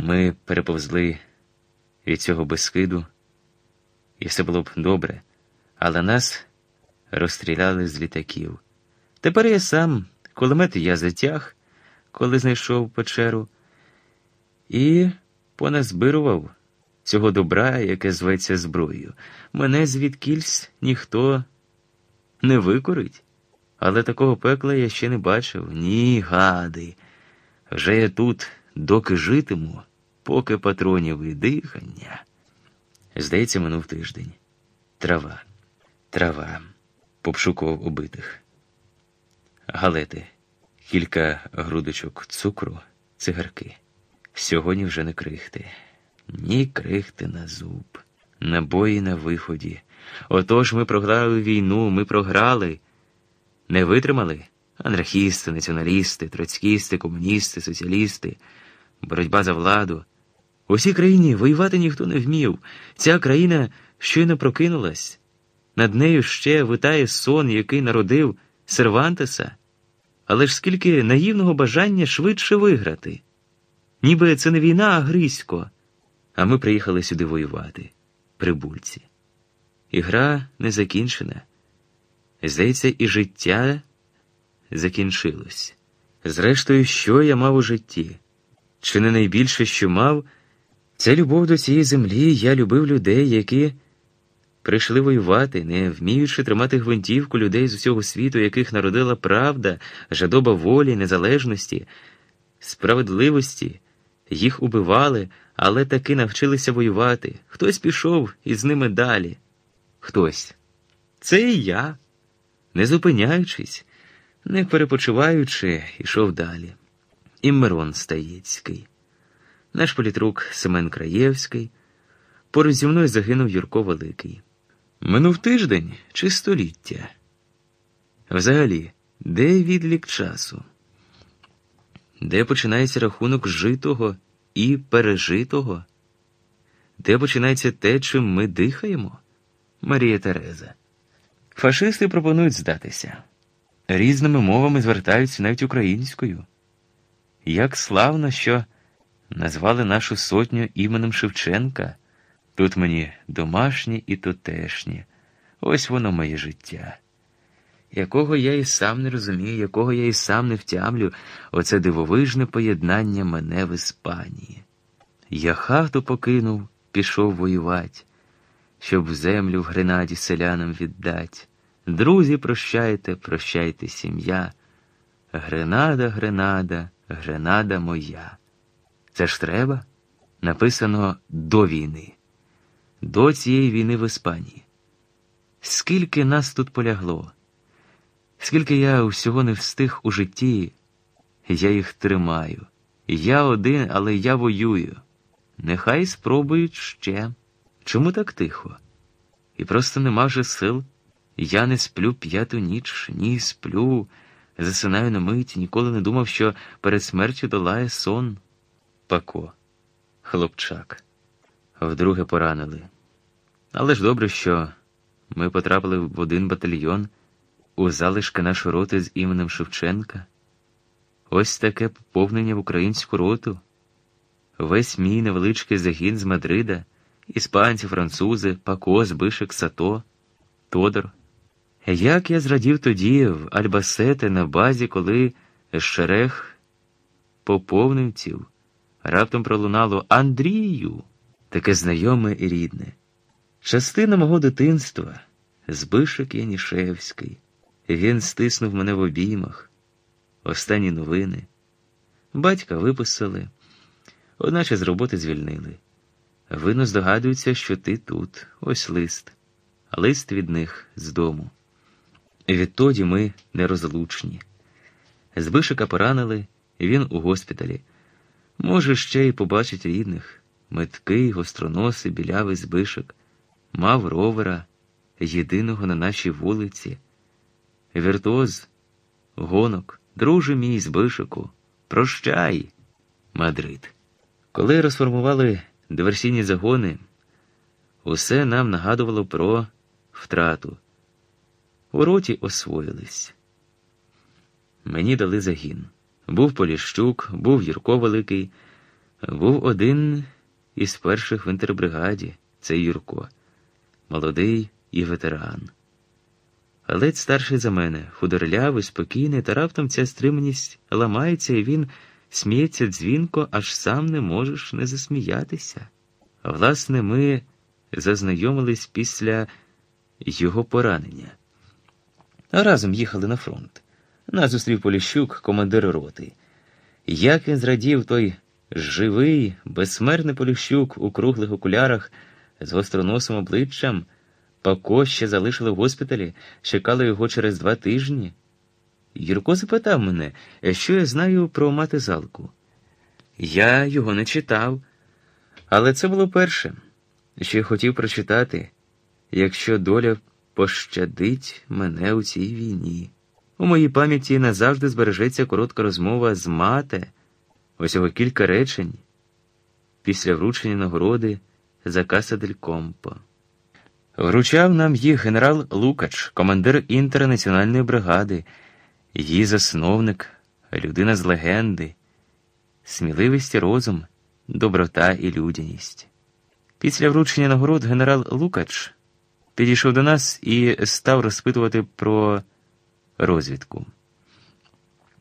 Ми переповзли від цього безкиду, і все було б добре, але нас розстріляли з літаків. Тепер я сам, кулемет я затяг, коли знайшов печеру, і поназбирував цього добра, яке зветься зброєю. Мене звідкільсь ніхто не викорить, але такого пекла я ще не бачив. Ні, гади. Вже я тут, доки житиму, поки патронів і дихання. Здається, минув тиждень. Трава, трава, попшукував убитих. Галети, кілька грудочок цукру, цигарки. Сьогодні вже не крихти. Ні крихти на зуб, набої на виході. Отож ми програли війну, ми програли. Не витримали? Анархісти, націоналісти, троцькісти, комуністи, соціалісти, боротьба за владу. У всій країні воювати ніхто не вмів. Ця країна щойно прокинулась. Над нею ще витає сон, який народив Сервантеса. Але ж скільки наївного бажання швидше виграти. Ніби це не війна, а грисько. А ми приїхали сюди воювати, прибульці. І гра не закінчена. Здається, і життя закінчилось. Зрештою, що я мав у житті? Чи не найбільше, що мав, це любов до цієї землі, я любив людей, які прийшли воювати, не вміючи тримати гвинтівку людей з усього світу, яких народила правда, жадоба волі, незалежності, справедливості. Їх убивали, але таки навчилися воювати. Хтось пішов із ними далі. Хтось. Це і я, не зупиняючись, не перепочиваючи, йшов далі. І Мирон Стаєцький, наш політрук Семен Краєвський. Поруч зі мною загинув Юрко Великий. Минув тиждень чи століття. Взагалі, де відлік часу? Де починається рахунок житого і пережитого? Де починається те, чим ми дихаємо? Марія Тереза. Фашисти пропонують здатися. Різними мовами звертаються навіть українською. Як славно, що назвали нашу сотню іменем Шевченка. Тут мені домашнє і тутешнє. Ось воно моє життя якого я і сам не розумію, якого я і сам не втямлю, оце дивовижне поєднання мене в Іспанії. Я хату покинув, пішов воювати, щоб землю в Гренаді селянам віддать. Друзі, прощайте, прощайте, сім'я. Гренада, Гренада, Гренада моя. Це ж треба? Написано до війни, до цієї війни в Іспанії. Скільки нас тут полягло? Скільки я всього не встиг у житті, я їх тримаю. Я один, але я воюю. Нехай спробують ще. Чому так тихо? І просто нема вже сил. Я не сплю п'яту ніч, ні сплю, засинаю на мить, ніколи не думав, що перед смертю долає сон. Пако, хлопчак, вдруге поранили. Але ж добре, що ми потрапили в один батальйон у залишки нашої роти з іменем Шевченка. Ось таке поповнення в українську роту. Весь мій невеличкий загін з Мадрида, іспанці, французи, Пако, Збишек, Сато, Тодор. Як я зрадів тоді в Альбасете на базі, коли Шерех поповнивців, раптом пролунало Андрію, таке знайоме і рідне. Частина мого дитинства, Збишек Янішевський. Він стиснув мене в обіймах. Останні новини. Батька виписали, одначе з роботи звільнили. Вино здогадується, що ти тут, ось лист, лист від них з дому. Відтоді ми нерозлучні. Збишика поранили, він у госпіталі. Може, ще й побачить рідних. Меткий, гостроносий, білявий збишок, мав ровера, єдиного на нашій вулиці. Віртуоз, гонок, друже мій збишику, прощай, Мадрид. Коли розформували диверсійні загони, усе нам нагадувало про втрату. У роті освоїлись. Мені дали загін. Був Поліщук, був Юрко Великий, Був один із перших в інтербригаді, це Юрко, молодий і ветеран. Ледь старший за мене, худорлявий, спокійний, та раптом ця стриманість ламається, і він сміється дзвінко, аж сам не можеш не засміятися. Власне, ми зазнайомились після його поранення. Разом їхали на фронт. Нас зустрів Поліщук, командир роти. Як він зрадів той живий, безсмертний Поліщук у круглих окулярах з гостроносим обличчям. Пако ще залишили в госпіталі, чекали його через два тижні. Юрко запитав мене, що я знаю про мати залку. Я його не читав, але це було перше, що я хотів прочитати, якщо доля пощадить мене у цій війні. У моїй пам'яті назавжди збережеться коротка розмова з мате, усього кілька речень після вручення нагороди за Каса дель Компо. Вручав нам їх генерал Лукач, командир інтернаціональної бригади, її засновник, людина з легенди, сміливість і розум, доброта і людяність. Після вручення нагород генерал Лукач підійшов до нас і став розпитувати про розвідку.